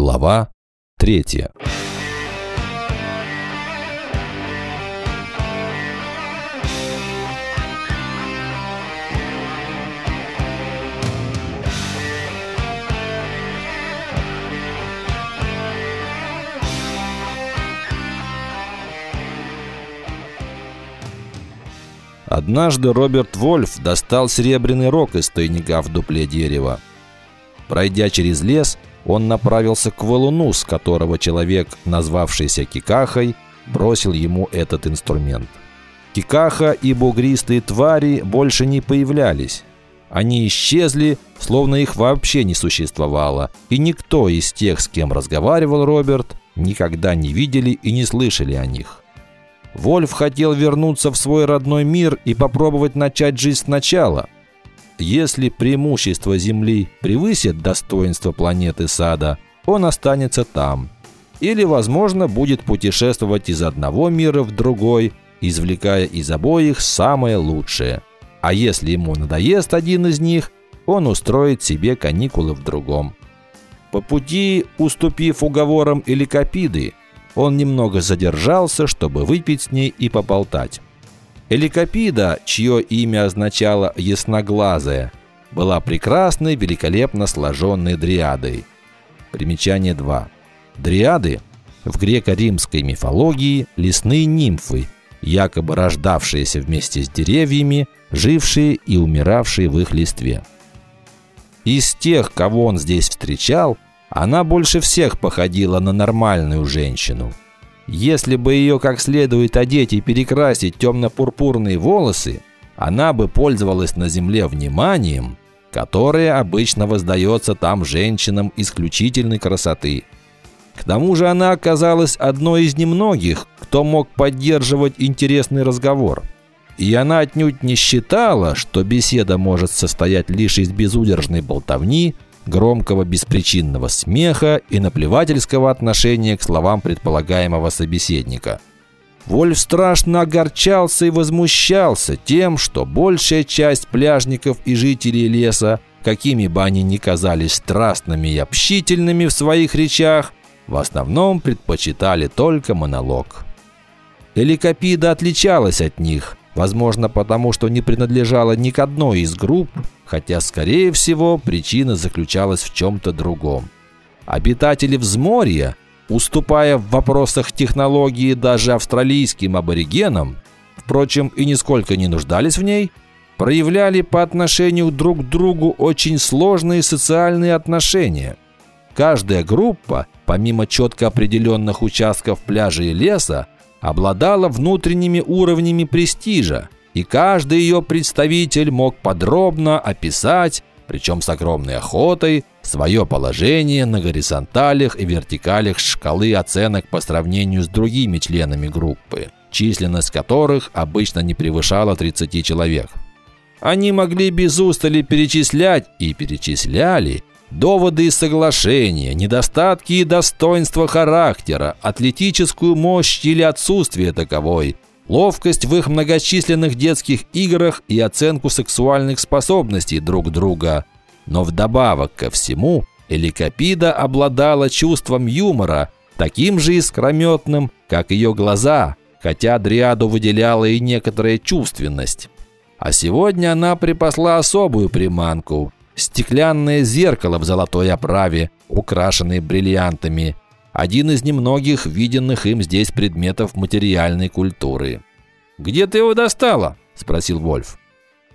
Глава третья. Однажды Роберт Вольф достал серебряный рог из тайника в дупле дерева. Пройдя через лес, он направился к валуну, с которого человек, назвавшийся Кикахой, бросил ему этот инструмент. Кикаха и бугристые твари больше не появлялись. Они исчезли, словно их вообще не существовало, и никто из тех, с кем разговаривал Роберт, никогда не видели и не слышали о них. Вольф хотел вернуться в свой родной мир и попробовать начать жизнь сначала – если преимущество Земли превысит достоинство планеты Сада, он останется там. Или, возможно, будет путешествовать из одного мира в другой, извлекая из обоих самое лучшее. А если ему надоест один из них, он устроит себе каникулы в другом. По пути, уступив уговорам Эликопиды, он немного задержался, чтобы выпить с ней и поболтать. Эликопида, чье имя означало «ясноглазая», была прекрасной, великолепно сложенной дриадой. Примечание 2. Дриады в греко-римской мифологии – лесные нимфы, якобы рождавшиеся вместе с деревьями, жившие и умиравшие в их листве. Из тех, кого он здесь встречал, она больше всех походила на нормальную женщину – если бы ее как следует одеть и перекрасить темно-пурпурные волосы, она бы пользовалась на земле вниманием, которое обычно воздается там женщинам исключительной красоты. К тому же она оказалась одной из немногих, кто мог поддерживать интересный разговор. И она отнюдь не считала, что беседа может состоять лишь из безудержной болтовни – громкого беспричинного смеха и наплевательского отношения к словам предполагаемого собеседника. Вольф страшно огорчался и возмущался тем, что большая часть пляжников и жителей леса, какими бы они ни казались страстными и общительными в своих речах, в основном предпочитали только монолог. Эликопида отличалась от них, возможно потому, что не принадлежала ни к одной из групп, хотя, скорее всего, причина заключалась в чем-то другом. Обитатели взморья, уступая в вопросах технологии даже австралийским аборигенам, впрочем, и нисколько не нуждались в ней, проявляли по отношению друг к другу очень сложные социальные отношения. Каждая группа, помимо четко определенных участков пляжа и леса, обладала внутренними уровнями престижа – и каждый ее представитель мог подробно описать, причем с огромной охотой, свое положение на горизонталях и вертикалях шкалы оценок по сравнению с другими членами группы, численность которых обычно не превышала 30 человек. Они могли без устали перечислять и перечисляли доводы и соглашения, недостатки и достоинства характера, атлетическую мощь или отсутствие таковой – ловкость в их многочисленных детских играх и оценку сексуальных способностей друг друга. Но вдобавок ко всему, Эликопида обладала чувством юмора, таким же искрометным, как ее глаза, хотя Дриаду выделяла и некоторая чувственность. А сегодня она припасла особую приманку – стеклянное зеркало в золотой оправе, украшенное бриллиантами – один из немногих виденных им здесь предметов материальной культуры. «Где ты его достала?» – спросил Вольф.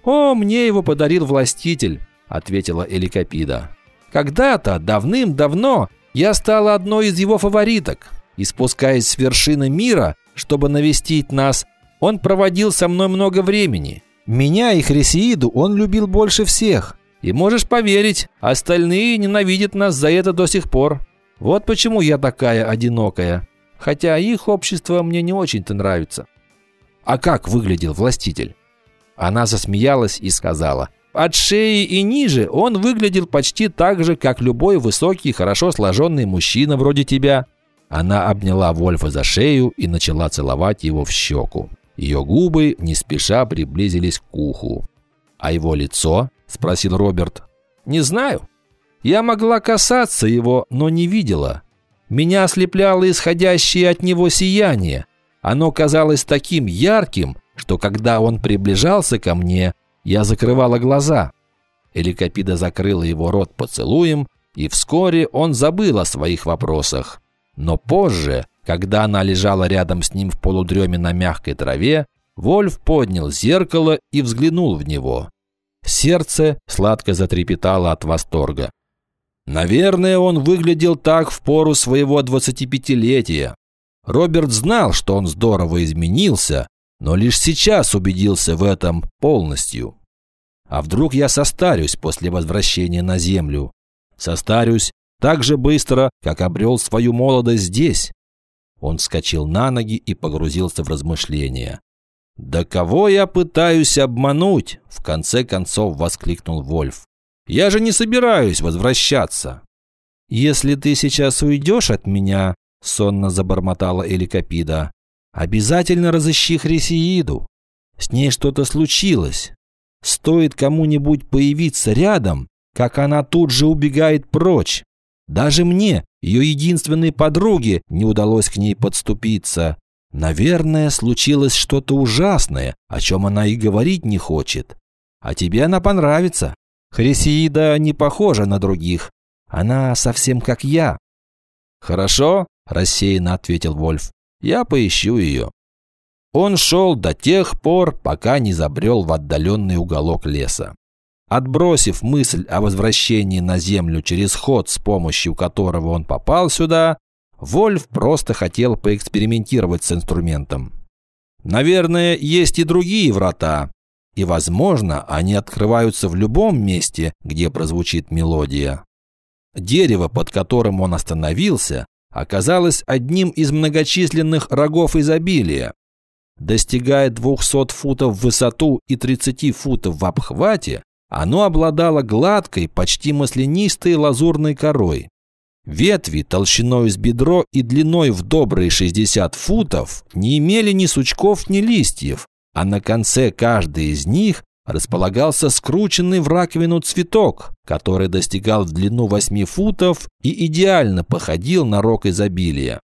«О, мне его подарил властитель», – ответила Эликопида. «Когда-то, давным-давно, я стала одной из его фавориток, и спускаясь с вершины мира, чтобы навестить нас, он проводил со мной много времени. Меня и Хрисеиду он любил больше всех. И можешь поверить, остальные ненавидят нас за это до сих пор. Вот почему я такая одинокая. Хотя их общество мне не очень-то нравится. А как выглядел властитель? Она засмеялась и сказала. От шеи и ниже он выглядел почти так же, как любой высокий, хорошо сложенный мужчина вроде тебя. Она обняла Вольфа за шею и начала целовать его в щеку. Ее губы не спеша приблизились к уху. «А его лицо?» – спросил Роберт. «Не знаю. Я могла касаться его, но не видела. Меня ослепляло исходящее от него сияние. Оно казалось таким ярким, что когда он приближался ко мне, я закрывала глаза. Эликопида закрыла его рот поцелуем, и вскоре он забыл о своих вопросах. Но позже, когда она лежала рядом с ним в полудреме на мягкой траве, Вольф поднял зеркало и взглянул в него. Сердце сладко затрепетало от восторга. Наверное, он выглядел так в пору своего 25-летия. Роберт знал, что он здорово изменился, но лишь сейчас убедился в этом полностью. А вдруг я состарюсь после возвращения на Землю? Состарюсь так же быстро, как обрел свою молодость здесь. Он вскочил на ноги и погрузился в размышления. «Да кого я пытаюсь обмануть?» – в конце концов воскликнул Вольф. «Я же не собираюсь возвращаться». «Если ты сейчас уйдешь от меня», – сонно забормотала Эликопида, – «обязательно разыщи Хрисеиду. С ней что-то случилось. Стоит кому-нибудь появиться рядом, как она тут же убегает прочь. Даже мне, ее единственной подруге, не удалось к ней подступиться. Наверное, случилось что-то ужасное, о чем она и говорить не хочет. А тебе она понравится. Хрисеида не похожа на других. Она совсем как я». «Хорошо», – рассеянно ответил Вольф. «Я поищу ее». Он шел до тех пор, пока не забрел в отдаленный уголок леса. Отбросив мысль о возвращении на Землю через ход, с помощью которого он попал сюда, Вольф просто хотел поэкспериментировать с инструментом. Наверное, есть и другие врата, и, возможно, они открываются в любом месте, где прозвучит мелодия. Дерево, под которым он остановился, оказалось одним из многочисленных рогов изобилия. Достигая 200 футов в высоту и 30 футов в обхвате, оно обладало гладкой, почти маслянистой лазурной корой. Ветви толщиной с бедро и длиной в добрые 60 футов не имели ни сучков, ни листьев, а на конце каждой из них располагался скрученный в раковину цветок, который достигал в длину 8 футов и идеально походил на рог изобилия.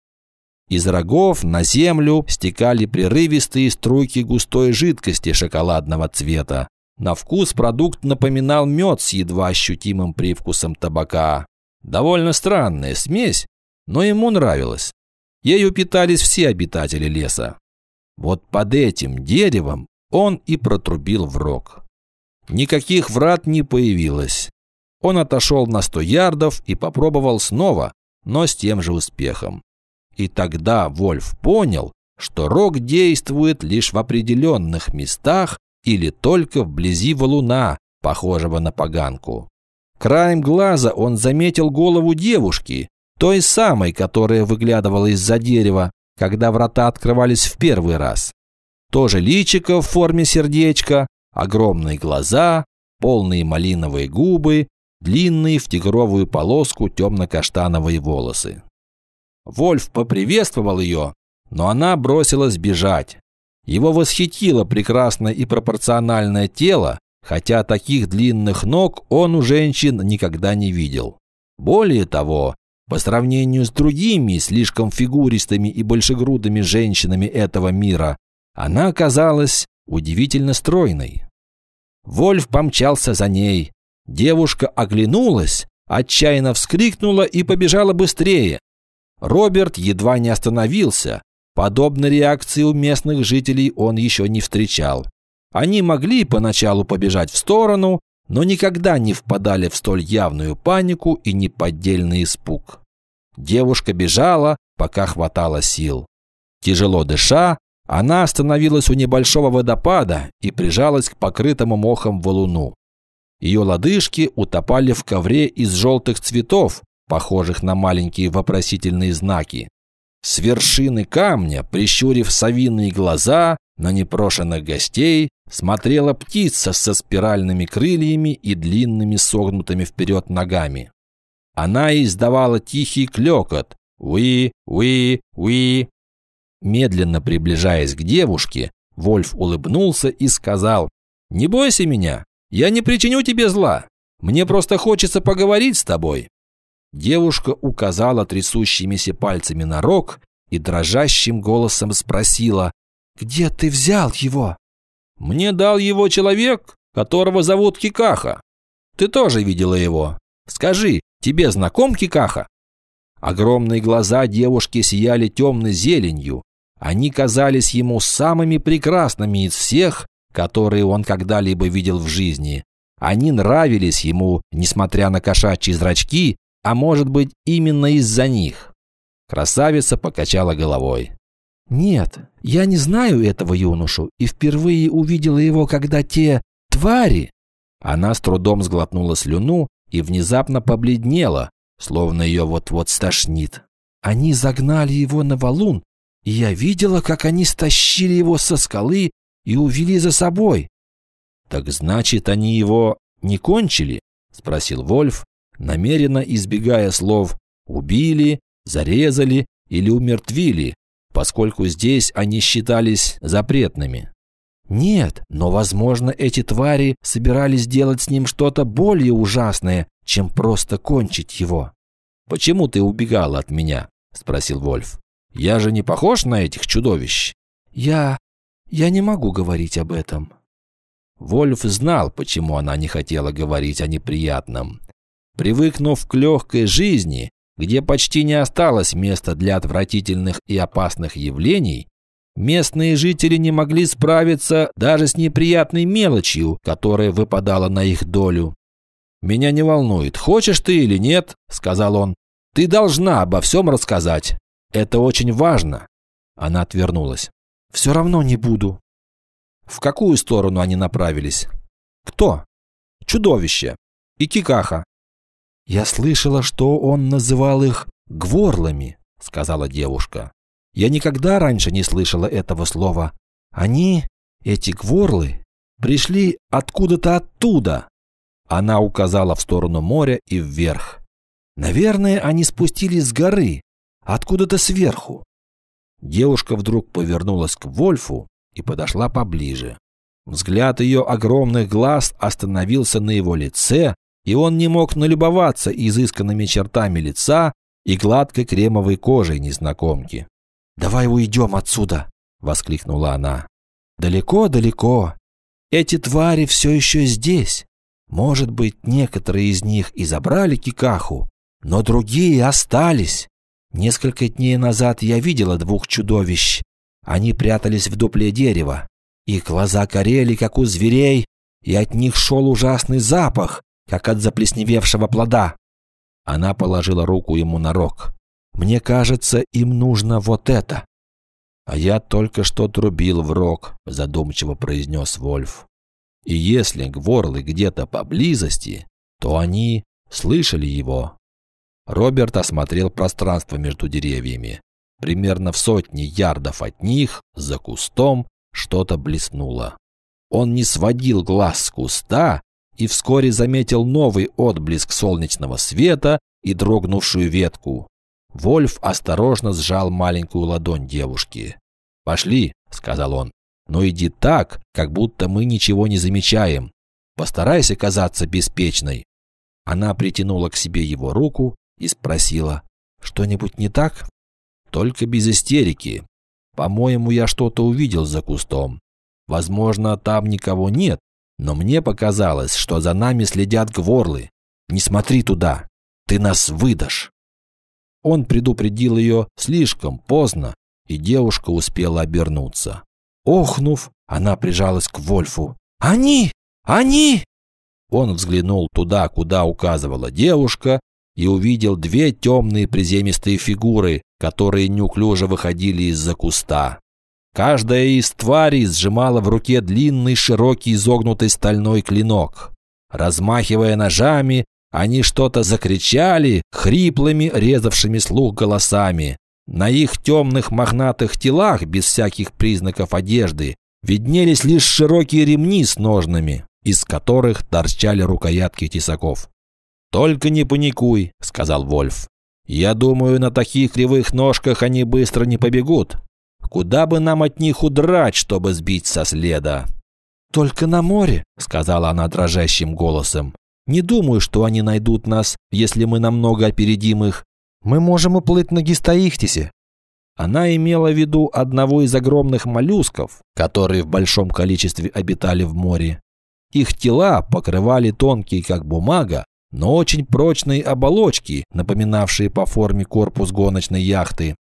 Из рогов на землю стекали прерывистые струйки густой жидкости шоколадного цвета. На вкус продукт напоминал мед с едва ощутимым привкусом табака. Довольно странная смесь, но ему нравилось. Ею питались все обитатели леса. Вот под этим деревом он и протрубил в рог. Никаких врат не появилось. Он отошел на сто ярдов и попробовал снова, но с тем же успехом. И тогда Вольф понял, что рог действует лишь в определенных местах или только вблизи валуна, похожего на поганку. Краем глаза он заметил голову девушки, той самой, которая выглядывала из-за дерева, когда врата открывались в первый раз. Тоже личико в форме сердечка, огромные глаза, полные малиновые губы, длинные в тигровую полоску темно-каштановые волосы. Вольф поприветствовал ее, но она бросилась бежать. Его восхитило прекрасное и пропорциональное тело, хотя таких длинных ног он у женщин никогда не видел. Более того, по сравнению с другими слишком фигуристыми и большегрудыми женщинами этого мира, она оказалась удивительно стройной. Вольф помчался за ней. Девушка оглянулась, отчаянно вскрикнула и побежала быстрее. Роберт едва не остановился, Подобной реакции у местных жителей он еще не встречал. Они могли поначалу побежать в сторону, но никогда не впадали в столь явную панику и неподдельный испуг. Девушка бежала, пока хватало сил. Тяжело дыша, она остановилась у небольшого водопада и прижалась к покрытому мохом валуну. Ее лодыжки утопали в ковре из желтых цветов, похожих на маленькие вопросительные знаки. С вершины камня, прищурив совиные глаза на непрошенных гостей, смотрела птица со спиральными крыльями и длинными согнутыми вперед ногами. Она издавала тихий клекот «Уи, уи, уи». Медленно приближаясь к девушке, Вольф улыбнулся и сказал «Не бойся меня, я не причиню тебе зла. Мне просто хочется поговорить с тобой». Девушка указала трясущимися пальцами на рог и дрожащим голосом спросила, «Где ты взял его?» «Мне дал его человек, которого зовут Кикаха. Ты тоже видела его. Скажи, тебе знаком Кикаха?» Огромные глаза девушки сияли темной зеленью. Они казались ему самыми прекрасными из всех, которые он когда-либо видел в жизни. Они нравились ему, несмотря на кошачьи зрачки, а может быть именно из-за них. Красавица покачала головой. «Нет, я не знаю этого юношу и впервые увидела его, когда те твари...» Она с трудом сглотнула слюну и внезапно побледнела, словно ее вот-вот стошнит. Они загнали его на валун, и я видела, как они стащили его со скалы и увели за собой. «Так значит, они его не кончили?» – спросил Вольф, намеренно избегая слов «убили», «зарезали» или «умертвили», поскольку здесь они считались запретными. Нет, но, возможно, эти твари собирались делать с ним что-то более ужасное, чем просто кончить его. «Почему ты убегала от меня?» – спросил Вольф. «Я же не похож на этих чудовищ?» «Я... я не могу говорить об этом». Вольф знал, почему она не хотела говорить о неприятном. Привыкнув к легкой жизни, где почти не осталось места для отвратительных и опасных явлений, Местные жители не могли справиться даже с неприятной мелочью, которая выпадала на их долю. «Меня не волнует, хочешь ты или нет», – сказал он. «Ты должна обо всем рассказать. Это очень важно». Она отвернулась. «Все равно не буду». В какую сторону они направились? Кто? Чудовище. И Кикаха. «Я слышала, что он называл их гворлами», – сказала девушка. Я никогда раньше не слышала этого слова. Они, эти гворлы, пришли откуда-то оттуда. Она указала в сторону моря и вверх. Наверное, они спустились с горы, откуда-то сверху. Девушка вдруг повернулась к Вольфу и подошла поближе. Взгляд ее огромных глаз остановился на его лице, и он не мог налюбоваться изысканными чертами лица и гладкой кремовой кожей незнакомки. «Давай уйдем отсюда!» – воскликнула она. «Далеко-далеко. Эти твари все еще здесь. Может быть, некоторые из них и забрали Кикаху, но другие остались. Несколько дней назад я видела двух чудовищ. Они прятались в дупле дерева. Их глаза горели, как у зверей, и от них шел ужасный запах, как от заплесневевшего плода. Она положила руку ему на рог. Мне кажется, им нужно вот это». «А я только что трубил в рог», – задумчиво произнес Вольф. «И если гворлы где-то поблизости, то они слышали его». Роберт осмотрел пространство между деревьями. Примерно в сотне ярдов от них, за кустом, что-то блеснуло. Он не сводил глаз с куста и вскоре заметил новый отблеск солнечного света и дрогнувшую ветку. Вольф осторожно сжал маленькую ладонь девушки. «Пошли», — сказал он, — «но иди так, как будто мы ничего не замечаем. Постарайся казаться беспечной». Она притянула к себе его руку и спросила, «Что-нибудь не так?» «Только без истерики. По-моему, я что-то увидел за кустом. Возможно, там никого нет, но мне показалось, что за нами следят гворлы. Не смотри туда, ты нас выдашь». Он предупредил ее слишком поздно, и девушка успела обернуться. Охнув, она прижалась к Вольфу. «Они! Они!» Он взглянул туда, куда указывала девушка, и увидел две темные приземистые фигуры, которые неуклюже выходили из-за куста. Каждая из тварей сжимала в руке длинный широкий изогнутый стальной клинок. Размахивая ножами, они что-то закричали хриплыми, резавшими слух голосами. На их темных мохнатых телах, без всяких признаков одежды, виднелись лишь широкие ремни с ножнами, из которых торчали рукоятки тесаков. «Только не паникуй», — сказал Вольф. «Я думаю, на таких кривых ножках они быстро не побегут. Куда бы нам от них удрать, чтобы сбить со следа?» «Только на море», — сказала она дрожащим голосом. Не думаю, что они найдут нас, если мы намного опередим их. Мы можем уплыть на Гистаихтисе». Она имела в виду одного из огромных моллюсков, которые в большом количестве обитали в море. Их тела покрывали тонкие, как бумага, но очень прочные оболочки, напоминавшие по форме корпус гоночной яхты.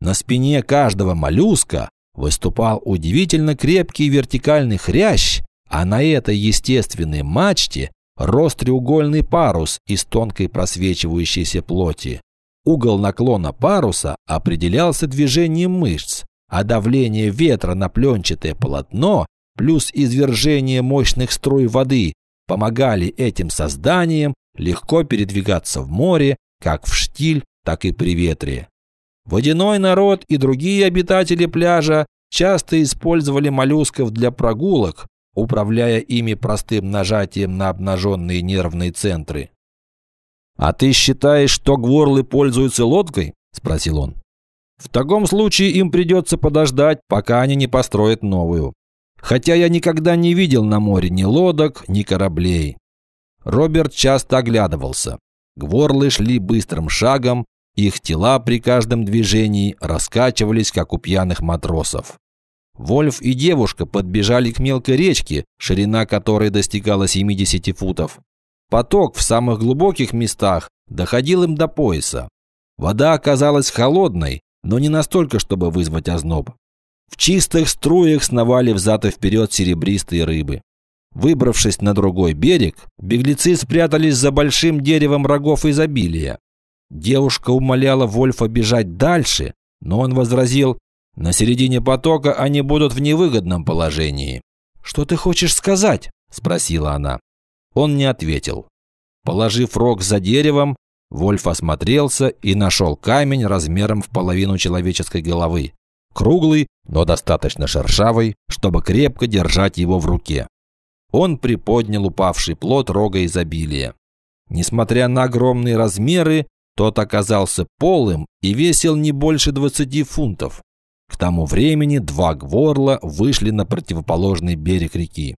На спине каждого моллюска выступал удивительно крепкий вертикальный хрящ, а на этой естественной мачте рос треугольный парус из тонкой просвечивающейся плоти. Угол наклона паруса определялся движением мышц, а давление ветра на пленчатое полотно плюс извержение мощных струй воды помогали этим созданиям легко передвигаться в море, как в штиль, так и при ветре. Водяной народ и другие обитатели пляжа часто использовали моллюсков для прогулок, управляя ими простым нажатием на обнаженные нервные центры. «А ты считаешь, что гворлы пользуются лодкой?» – спросил он. «В таком случае им придется подождать, пока они не построят новую. Хотя я никогда не видел на море ни лодок, ни кораблей». Роберт часто оглядывался. Гворлы шли быстрым шагом, их тела при каждом движении раскачивались, как у пьяных матросов. Вольф и девушка подбежали к мелкой речке, ширина которой достигала 70 футов. Поток в самых глубоких местах доходил им до пояса. Вода оказалась холодной, но не настолько, чтобы вызвать озноб. В чистых струях сновали взад и вперед серебристые рыбы. Выбравшись на другой берег, беглецы спрятались за большим деревом рогов изобилия. Девушка умоляла Вольфа бежать дальше, но он возразил, на середине потока они будут в невыгодном положении. «Что ты хочешь сказать?» – спросила она. Он не ответил. Положив рог за деревом, Вольф осмотрелся и нашел камень размером в половину человеческой головы. Круглый, но достаточно шершавый, чтобы крепко держать его в руке. Он приподнял упавший плод рога изобилия. Несмотря на огромные размеры, тот оказался полым и весил не больше 20 фунтов. К тому времени два гворла вышли на противоположный берег реки.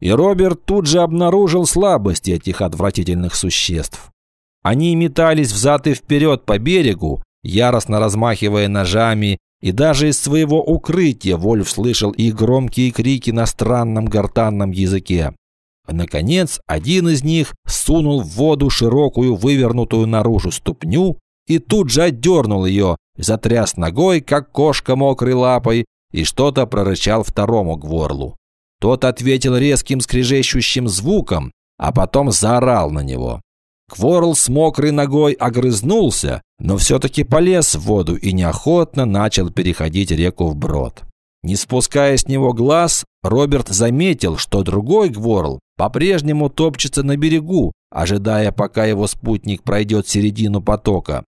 И Роберт тут же обнаружил слабости этих отвратительных существ. Они метались взад и вперед по берегу, яростно размахивая ножами, и даже из своего укрытия Вольф слышал их громкие крики на странном гортанном языке. Наконец, один из них сунул в воду широкую вывернутую наружу ступню и тут же отдернул ее, затряс ногой, как кошка мокрой лапой, и что-то прорычал второму гворлу. Тот ответил резким скрежещущим звуком, а потом заорал на него. Кворл с мокрой ногой огрызнулся, но все-таки полез в воду и неохотно начал переходить реку вброд. Не спуская с него глаз, Роберт заметил, что другой Гворл по-прежнему топчется на берегу, ожидая, пока его спутник пройдет середину потока.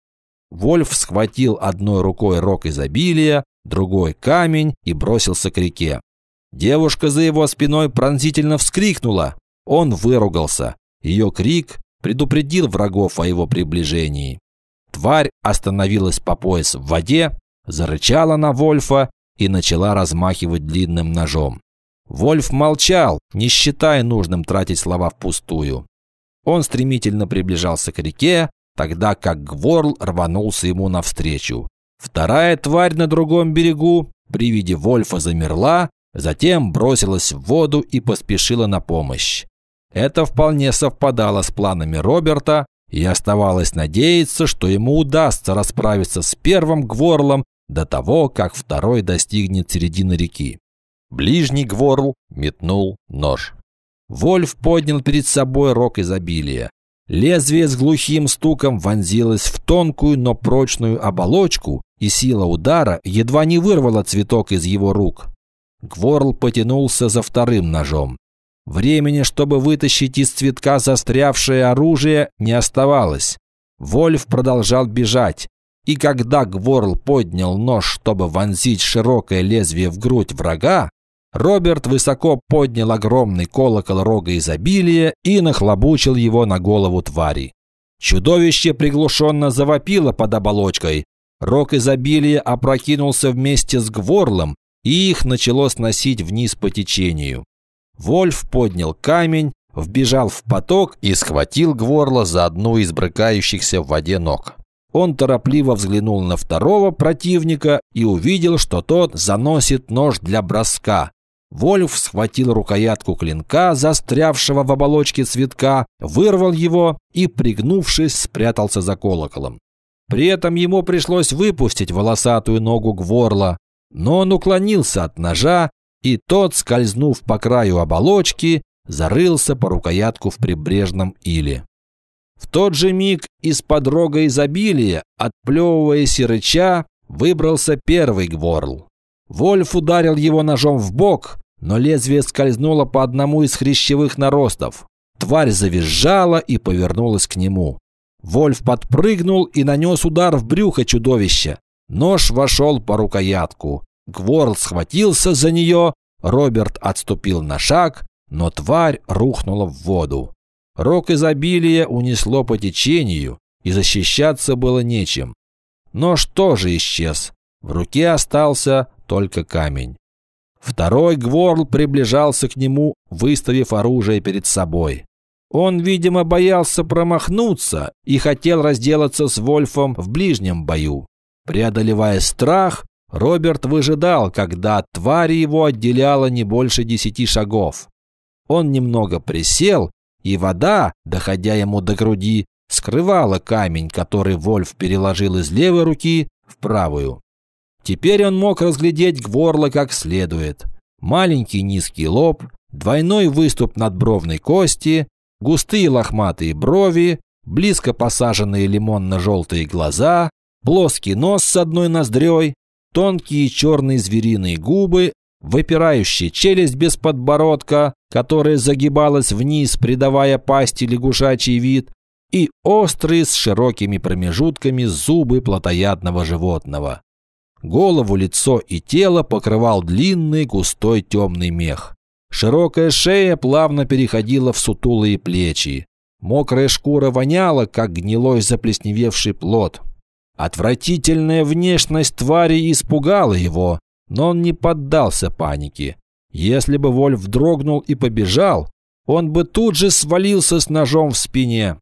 Вольф схватил одной рукой рог изобилия, другой камень и бросился к реке. Девушка за его спиной пронзительно вскрикнула. Он выругался. Ее крик предупредил врагов о его приближении. Тварь остановилась по пояс в воде, зарычала на Вольфа и начала размахивать длинным ножом. Вольф молчал, не считая нужным тратить слова впустую. Он стремительно приближался к реке, тогда как Гворл рванулся ему навстречу. Вторая тварь на другом берегу при виде Вольфа замерла, затем бросилась в воду и поспешила на помощь. Это вполне совпадало с планами Роберта, и оставалось надеяться, что ему удастся расправиться с первым Гворлом до того, как второй достигнет середины реки. Ближний Гворл метнул нож. Вольф поднял перед собой рог изобилия. Лезвие с глухим стуком вонзилось в тонкую, но прочную оболочку, и сила удара едва не вырвала цветок из его рук. Гворл потянулся за вторым ножом. Времени, чтобы вытащить из цветка застрявшее оружие, не оставалось. Вольф продолжал бежать, и когда Гворл поднял нож, чтобы вонзить широкое лезвие в грудь врага, Роберт высоко поднял огромный колокол рога изобилия и нахлобучил его на голову твари. Чудовище приглушенно завопило под оболочкой. Рог изобилия опрокинулся вместе с Гворлом, и их начало сносить вниз по течению. Вольф поднял камень, вбежал в поток и схватил Гворла за одну из брыкающихся в воде ног. Он торопливо взглянул на второго противника и увидел, что тот заносит нож для броска. Вольф схватил рукоятку клинка, застрявшего в оболочке цветка, вырвал его и, пригнувшись, спрятался за колоколом. При этом ему пришлось выпустить волосатую ногу Гворла, но он уклонился от ножа, и тот, скользнув по краю оболочки, зарылся по рукоятку в прибрежном иле. В тот же миг из-под рога изобилия, отплевываясь и рыча, выбрался первый Гворл. Вольф ударил его ножом в бок, но лезвие скользнуло по одному из хрящевых наростов. Тварь завизжала и повернулась к нему. Вольф подпрыгнул и нанес удар в брюхо чудовища. Нож вошел по рукоятку. Гворл схватился за нее, Роберт отступил на шаг, но тварь рухнула в воду. Рок изобилия унесло по течению, и защищаться было нечем. Нож тоже исчез. В руке остался только камень. Второй Гворл приближался к нему, выставив оружие перед собой. Он, видимо, боялся промахнуться и хотел разделаться с Вольфом в ближнем бою. Преодолевая страх, Роберт выжидал, когда от твари его отделяло не больше десяти шагов. Он немного присел и вода, доходя ему до груди, скрывала камень, который Вольф переложил из левой руки в правую. Теперь он мог разглядеть Гворла как следует. Маленький низкий лоб, двойной выступ надбровной кости, густые лохматые брови, близко посаженные лимонно-желтые глаза, плоский нос с одной ноздрёй, тонкие черные звериные губы выпирающая челюсть без подбородка, которая загибалась вниз, придавая пасти лягушачий вид, и острые с широкими промежутками зубы плотоядного животного. Голову, лицо и тело покрывал длинный густой темный мех. Широкая шея плавно переходила в сутулые плечи. Мокрая шкура воняла, как гнилой заплесневевший плод. Отвратительная внешность твари испугала его, но он не поддался панике. Если бы Вольф дрогнул и побежал, он бы тут же свалился с ножом в спине.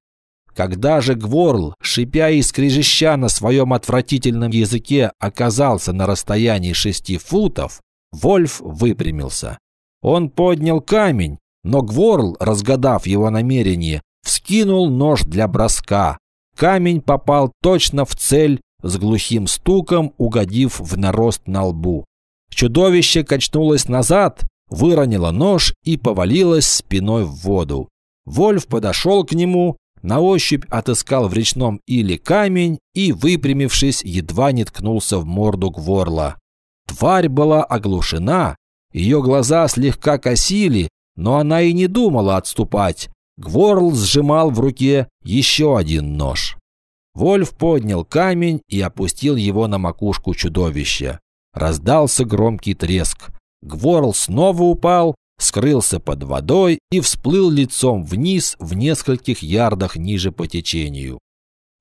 Когда же Гворл, шипя и скрежеща на своем отвратительном языке, оказался на расстоянии шести футов, Вольф выпрямился. Он поднял камень, но Гворл, разгадав его намерение, вскинул нож для броска. Камень попал точно в цель, с глухим стуком угодив в нарост на лбу. Чудовище качнулось назад, выронило нож и повалилось спиной в воду. Вольф подошел к нему, на ощупь отыскал в речном иле камень и, выпрямившись, едва не ткнулся в морду Гворла. Тварь была оглушена, ее глаза слегка косили, но она и не думала отступать. Гворл сжимал в руке еще один нож. Вольф поднял камень и опустил его на макушку чудовища. Раздался громкий треск. Гворл снова упал, скрылся под водой и всплыл лицом вниз в нескольких ярдах ниже по течению.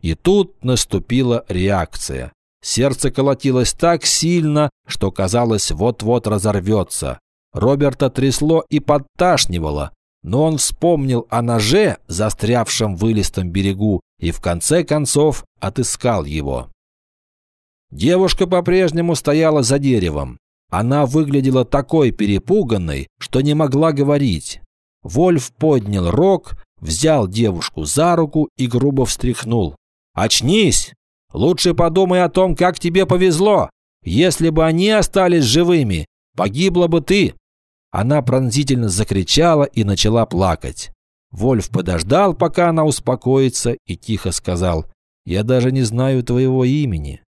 И тут наступила реакция. Сердце колотилось так сильно, что казалось вот-вот разорвется. Роберта трясло и подташнивало, но он вспомнил о ноже, застрявшем в вылистом берегу, и в конце концов отыскал его. Девушка по-прежнему стояла за деревом. Она выглядела такой перепуганной, что не могла говорить. Вольф поднял рог, взял девушку за руку и грубо встряхнул. «Очнись! Лучше подумай о том, как тебе повезло. Если бы они остались живыми, погибла бы ты!» Она пронзительно закричала и начала плакать. Вольф подождал, пока она успокоится, и тихо сказал, «Я даже не знаю твоего имени».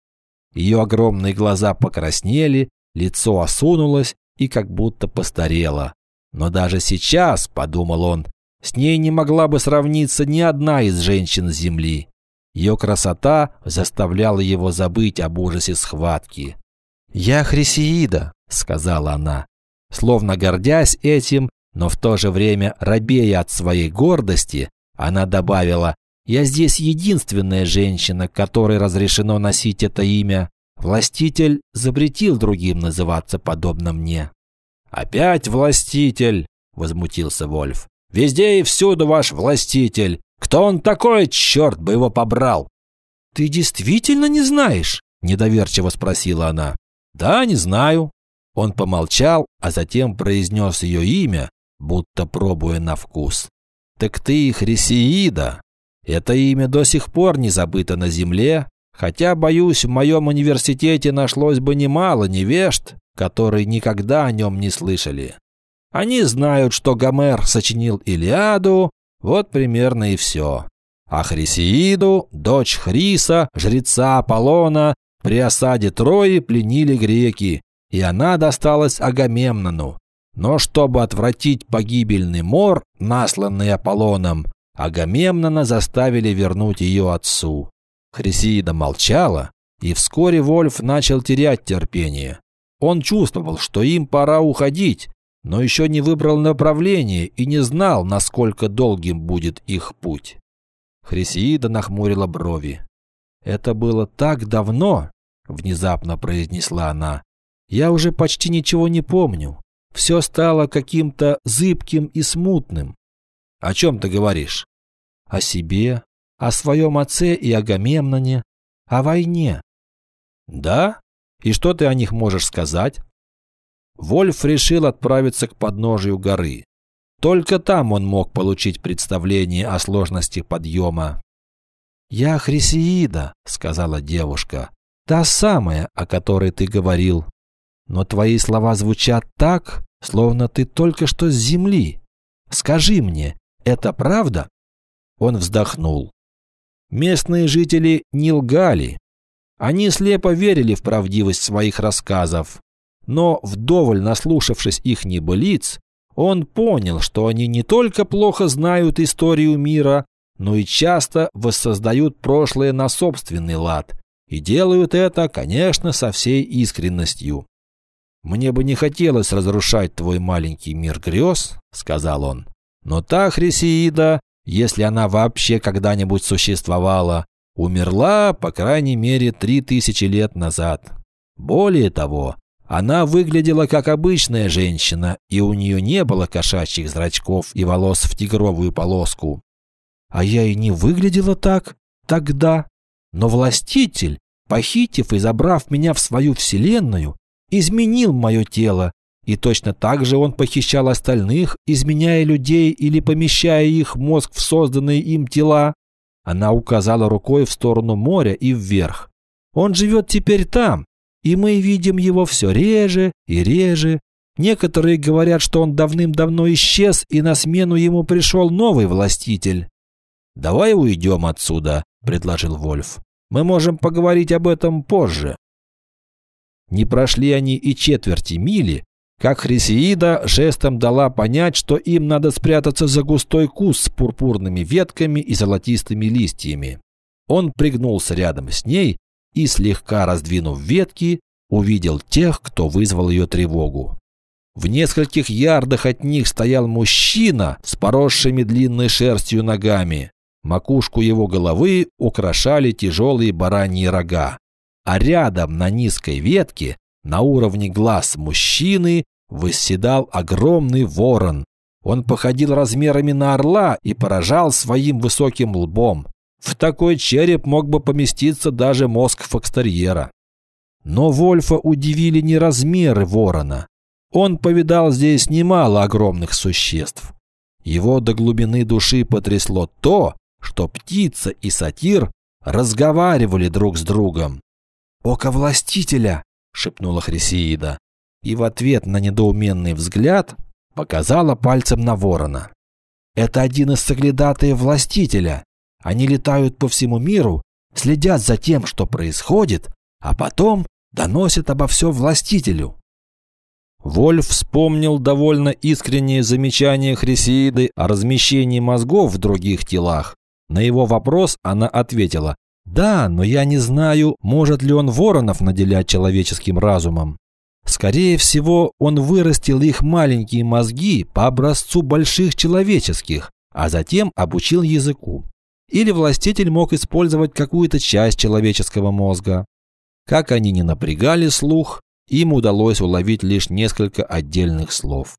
Ее огромные глаза покраснели, лицо осунулось и как будто постарело. Но даже сейчас, подумал он, с ней не могла бы сравниться ни одна из женщин Земли. Ее красота заставляла его забыть об ужасе схватки. «Я Хрисеида», — сказала она, словно гордясь этим, но в то же время робея от своей гордости, она добавила я здесь единственная женщина, которой разрешено носить это имя. Властитель запретил другим называться подобно мне». «Опять властитель!» – возмутился Вольф. Везде и всюду ваш властитель. Кто он такой, черт бы его побрал?» «Ты действительно не знаешь?» – недоверчиво спросила она. «Да, не знаю». Он помолчал, а затем произнес ее имя, будто пробуя на вкус. «Так ты Хрисеида. Это имя до сих пор не забыто на земле, хотя, боюсь, в моем университете нашлось бы немало невежд, которые никогда о нем не слышали. Они знают, что Гомер сочинил Илиаду, вот примерно и все. А Хрисеиду, дочь Хриса, жреца Аполлона, при осаде Трои пленили греки, и она досталась Агамемнону. Но чтобы отвратить погибельный мор, насланный Аполлоном, Агамемнона заставили вернуть ее отцу. Хрисеида молчала, и вскоре Вольф начал терять терпение. Он чувствовал, что им пора уходить, но еще не выбрал направление и не знал, насколько долгим будет их путь. Хрисеида нахмурила брови. «Это было так давно», — внезапно произнесла она. «Я уже почти ничего не помню. Все стало каким-то зыбким и смутным». «О чем ты говоришь?» «О себе, о своем отце и Агамемноне, о войне». «Да? И что ты о них можешь сказать?» Вольф решил отправиться к подножию горы. Только там он мог получить представление о сложности подъема. «Я Хрисеида», — сказала девушка, — «та самая, о которой ты говорил. Но твои слова звучат так, словно ты только что с земли. Скажи мне, это правда?» Он вздохнул. Местные жители не лгали. Они слепо верили в правдивость своих рассказов. Но, вдоволь наслушавшись их небылиц, он понял, что они не только плохо знают историю мира, но и часто воссоздают прошлое на собственный лад. И делают это, конечно, со всей искренностью. «Мне бы не хотелось разрушать твой маленький мир грез», — сказал он. «Но та Хрисеида, если она вообще когда-нибудь существовала, умерла, по крайней мере, три тысячи лет назад. Более того, она выглядела как обычная женщина, и у нее не было кошачьих зрачков и волос в тигровую полоску. А я и не выглядела так тогда. Но властитель, похитив и забрав меня в свою вселенную, изменил мое тело, и точно так же он похищал остальных, изменяя людей или помещая их мозг в созданные им тела. Она указала рукой в сторону моря и вверх. Он живет теперь там, и мы видим его все реже и реже. Некоторые говорят, что он давным-давно исчез, и на смену ему пришел новый властитель. «Давай уйдем отсюда», – предложил Вольф. «Мы можем поговорить об этом позже». Не прошли они и четверти мили, как Хрисеида жестом дала понять, что им надо спрятаться за густой куст с пурпурными ветками и золотистыми листьями. Он пригнулся рядом с ней и, слегка раздвинув ветки, увидел тех, кто вызвал ее тревогу. В нескольких ярдах от них стоял мужчина с поросшими длинной шерстью ногами. Макушку его головы украшали тяжелые бараньи рога. А рядом на низкой ветке, на уровне глаз мужчины, восседал огромный ворон. Он походил размерами на орла и поражал своим высоким лбом. В такой череп мог бы поместиться даже мозг фокстерьера. Но Вольфа удивили не размеры ворона. Он повидал здесь немало огромных существ. Его до глубины души потрясло то, что птица и сатир разговаривали друг с другом. «Око властителя!» – шепнула Хрисеида. И в ответ на недоуменный взгляд показала пальцем на ворона. «Это один из соглядатаев властителя. Они летают по всему миру, следят за тем, что происходит, а потом доносят обо всем властителю. Вольф вспомнил довольно искреннее замечание Хрисеиды о размещении мозгов в других телах. На его вопрос она ответила «Да, но я не знаю, может ли он воронов наделять человеческим разумом. Скорее всего, он вырастил их маленькие мозги по образцу больших человеческих, а затем обучил языку. Или властитель мог использовать какую-то часть человеческого мозга. Как они не напрягали слух, им удалось уловить лишь несколько отдельных слов.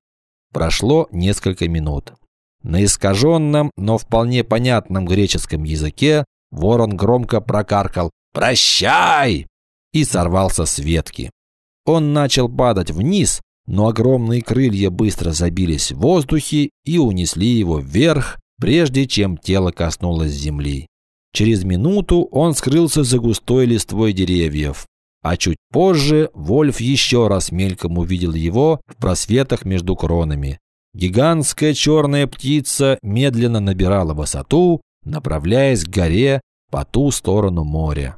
Прошло несколько минут. На искаженном, но вполне понятном греческом языке ворон громко прокаркал «Прощай!» и сорвался с ветки. Он начал падать вниз, но огромные крылья быстро забились в воздухе и унесли его вверх, прежде чем тело коснулось земли. Через минуту он скрылся за густой листвой деревьев, а чуть позже Вольф еще раз мельком увидел его в просветах между кронами. Гигантская черная птица медленно набирала высоту, направляясь к горе по ту сторону моря.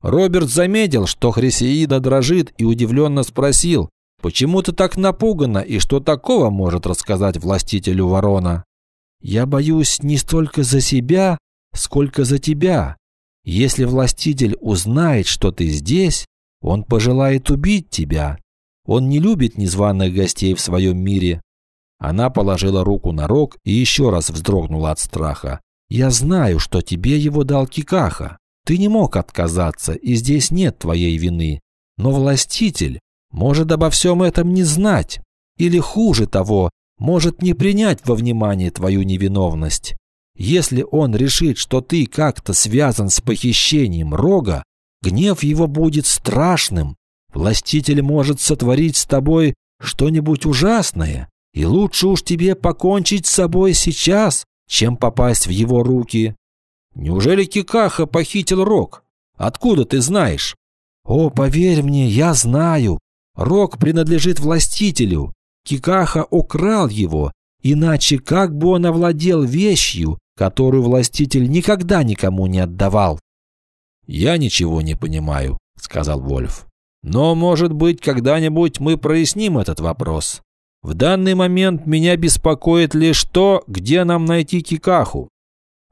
Роберт заметил, что Хрисеида дрожит и удивленно спросил, «Почему ты так напугана и что такого может рассказать властителю ворона?» «Я боюсь не столько за себя, сколько за тебя. Если властитель узнает, что ты здесь, он пожелает убить тебя. Он не любит незваных гостей в своем мире, она положила руку на рог и еще раз вздрогнула от страха. «Я знаю, что тебе его дал Кикаха. Ты не мог отказаться, и здесь нет твоей вины. Но властитель может обо всем этом не знать. Или хуже того, может не принять во внимание твою невиновность. Если он решит, что ты как-то связан с похищением рога, гнев его будет страшным. Властитель может сотворить с тобой что-нибудь ужасное. И лучше уж тебе покончить с собой сейчас, чем попасть в его руки. Неужели Кикаха похитил Рок? Откуда ты знаешь? О, поверь мне, я знаю. Рок принадлежит властителю. Кикаха украл его, иначе как бы он овладел вещью, которую властитель никогда никому не отдавал? «Я ничего не понимаю», — сказал Вольф. «Но, может быть, когда-нибудь мы проясним этот вопрос. В данный момент меня беспокоит лишь то, где нам найти Кикаху.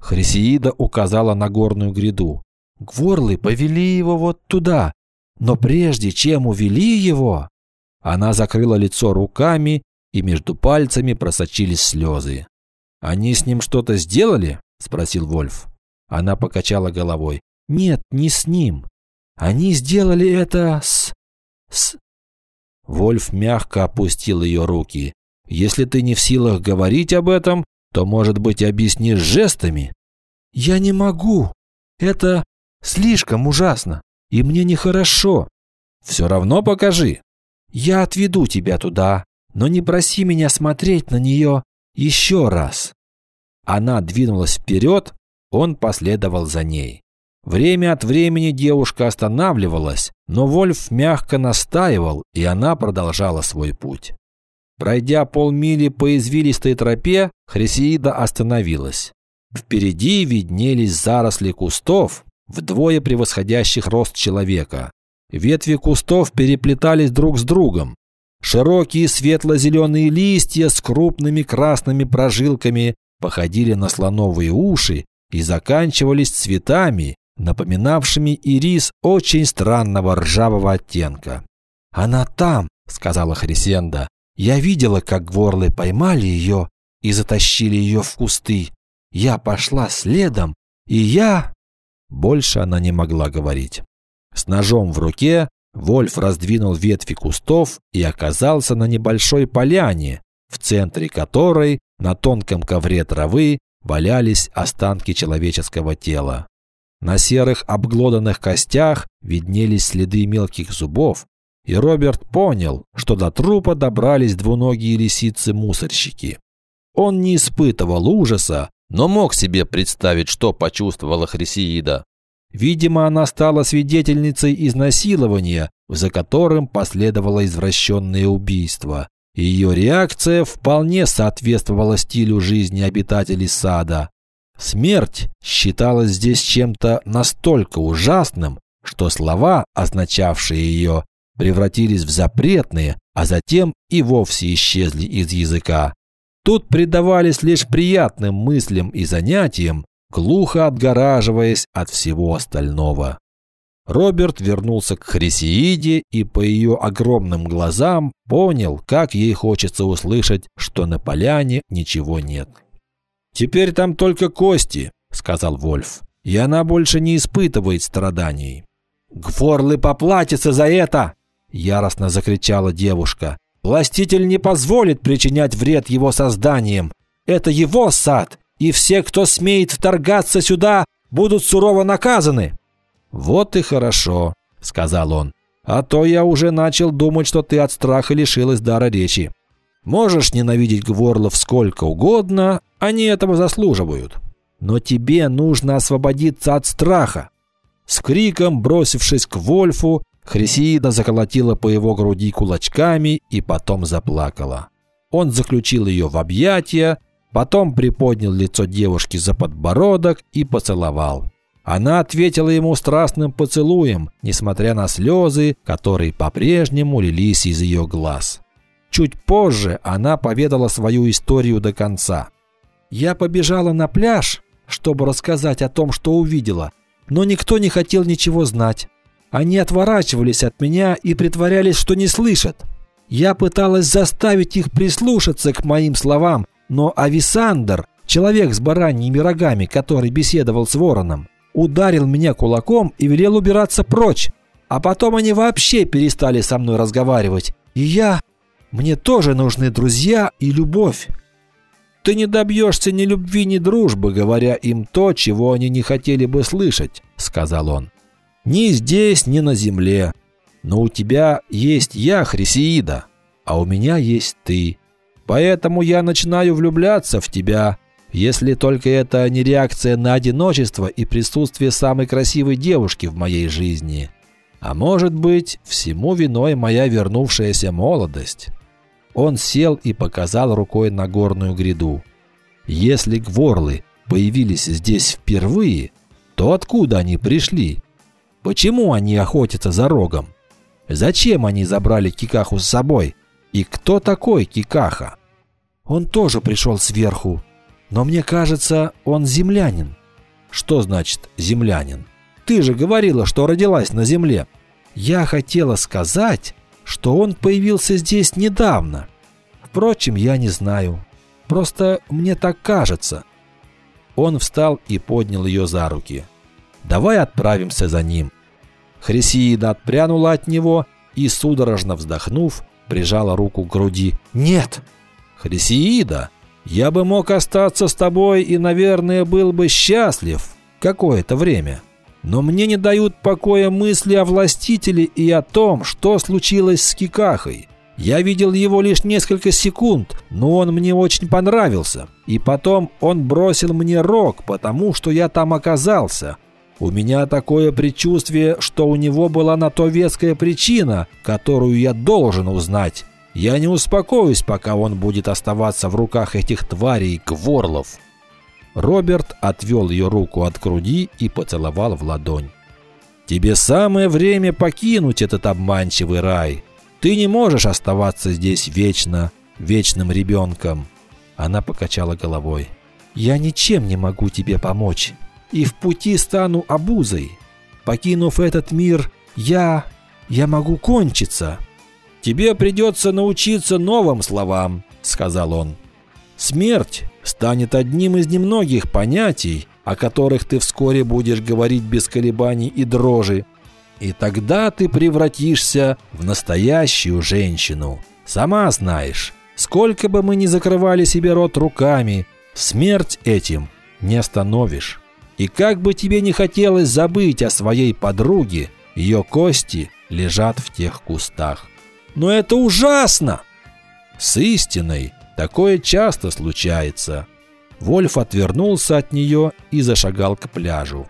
Хрисеида указала на горную гряду. Гворлы повели его вот туда. Но прежде чем увели его... Она закрыла лицо руками, и между пальцами просочились слезы. «Они с ним что-то сделали?» – спросил Вольф. Она покачала головой. «Нет, не с ним. Они сделали это с... с... Вольф мягко опустил ее руки. «Если ты не в силах говорить об этом, то, может быть, объяснишь жестами?» «Я не могу. Это слишком ужасно, и мне нехорошо. Все равно покажи. Я отведу тебя туда, но не проси меня смотреть на нее еще раз». Она двинулась вперед, он последовал за ней. Время от времени девушка останавливалась, но Вольф мягко настаивал, и она продолжала свой путь. Пройдя полмили по извилистой тропе, Хрисеида остановилась. Впереди виднелись заросли кустов, вдвое превосходящих рост человека. Ветви кустов переплетались друг с другом. Широкие светло-зеленые листья с крупными красными прожилками походили на слоновые уши и заканчивались цветами, напоминавшими ирис очень странного ржавого оттенка. «Она там!» — сказала Хрисенда. «Я видела, как горлы поймали ее и затащили ее в кусты. Я пошла следом, и я...» Больше она не могла говорить. С ножом в руке Вольф раздвинул ветви кустов и оказался на небольшой поляне, в центре которой на тонком ковре травы валялись останки человеческого тела. На серых обглоданных костях виднелись следы мелких зубов, и Роберт понял, что до трупа добрались двуногие лисицы-мусорщики. Он не испытывал ужаса, но мог себе представить, что почувствовала Хрисеида. Видимо, она стала свидетельницей изнасилования, за которым последовало извращенное убийство. Ее реакция вполне соответствовала стилю жизни обитателей сада. Смерть считалась здесь чем-то настолько ужасным, что слова, означавшие ее, превратились в запретные, а затем и вовсе исчезли из языка. Тут предавались лишь приятным мыслям и занятиям, глухо отгораживаясь от всего остального. Роберт вернулся к Хрисеиде и по ее огромным глазам понял, как ей хочется услышать, что на поляне ничего нет. «Теперь там только кости», — сказал Вольф. «И она больше не испытывает страданий». «Гворлы поплатятся за это!» — яростно закричала девушка. «Властитель не позволит причинять вред его созданиям. Это его сад, и все, кто смеет вторгаться сюда, будут сурово наказаны». «Вот и хорошо», — сказал он. «А то я уже начал думать, что ты от страха лишилась дара речи. Можешь ненавидеть Гворлов сколько угодно, они этого заслуживают. Но тебе нужно освободиться от страха». С криком, бросившись к Вольфу, Хрисиида заколотила по его груди кулачками и потом заплакала. Он заключил ее в объятия, потом приподнял лицо девушки за подбородок и поцеловал. Она ответила ему страстным поцелуем, несмотря на слезы, которые по-прежнему лились из ее глаз. Чуть позже она поведала свою историю до конца. «Я побежала на пляж, чтобы рассказать о том, что увидела, но никто не хотел ничего знать. Они отворачивались от меня и притворялись, что не слышат. Я пыталась заставить их прислушаться к моим словам, но Ависандр, человек с бараньими рогами, который беседовал с вороном, ударил меня кулаком и велел убираться прочь. А потом они вообще перестали со мной разговаривать. И я... Мне тоже нужны друзья и любовь. Ты не добьешься ни любви, ни дружбы, говоря им то, чего они не хотели бы слышать, сказал он. Ни здесь, ни на земле. Но у тебя есть я, Хрисеида, а у меня есть ты. Поэтому я начинаю влюбляться в тебя, если только это не реакция на одиночество и присутствие самой красивой девушки в моей жизни. А может быть, всему виной моя вернувшаяся молодость. Он сел и показал рукой на горную гряду. Если гворлы появились здесь впервые, то откуда они пришли? Почему они охотятся за рогом? Зачем они забрали Кикаху с собой? И кто такой Кикаха? Он тоже пришел сверху. Но мне кажется, он землянин. Что значит землянин? Ты же говорила, что родилась на земле. Я хотела сказать, что он появился здесь недавно. Впрочем, я не знаю. Просто мне так кажется. Он встал и поднял ее за руки. «Давай отправимся за ним. Хрисиида отпрянула от него и, судорожно вздохнув, прижала руку к груди. «Нет!» «Хрисиида, я бы мог остаться с тобой и, наверное, был бы счастлив какое-то время. Но мне не дают покоя мысли о властителе и о том, что случилось с Кикахой. Я видел его лишь несколько секунд, но он мне очень понравился. И потом он бросил мне рог, потому что я там оказался. У меня такое предчувствие, что у него была на то веская причина, которую я должен узнать. Я не успокоюсь, пока он будет оставаться в руках этих тварей гворлов». Роберт отвел ее руку от груди и поцеловал в ладонь. «Тебе самое время покинуть этот обманчивый рай. Ты не можешь оставаться здесь вечно, вечным ребенком». Она покачала головой. «Я ничем не могу тебе помочь и в пути стану обузой. Покинув этот мир, я... я могу кончиться». «Тебе придется научиться новым словам», — сказал он. «Смерть станет одним из немногих понятий, о которых ты вскоре будешь говорить без колебаний и дрожи. И тогда ты превратишься в настоящую женщину. Сама знаешь, сколько бы мы ни закрывали себе рот руками, смерть этим не остановишь». И как бы тебе не хотелось забыть о своей подруге, ее кости лежат в тех кустах. Но это ужасно! С истиной такое часто случается. Вольф отвернулся от нее и зашагал к пляжу.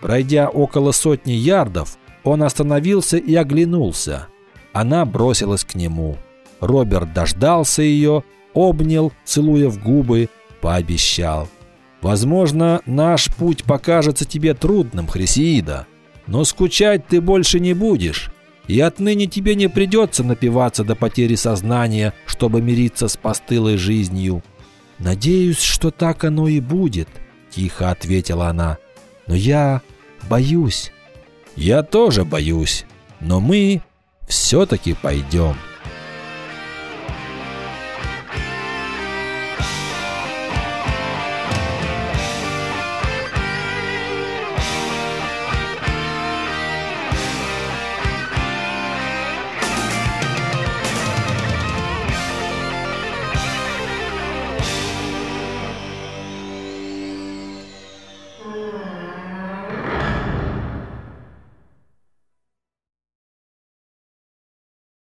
Пройдя около сотни ярдов, он остановился и оглянулся. Она бросилась к нему. Роберт дождался ее, обнял, целуя в губы, пообещал – Возможно, наш путь покажется тебе трудным, Хрисеида, но скучать ты больше не будешь, и отныне тебе не придется напиваться до потери сознания, чтобы мириться с постылой жизнью». «Надеюсь, что так оно и будет», – тихо ответила она. «Но я боюсь». «Я тоже боюсь, но мы все-таки пойдем».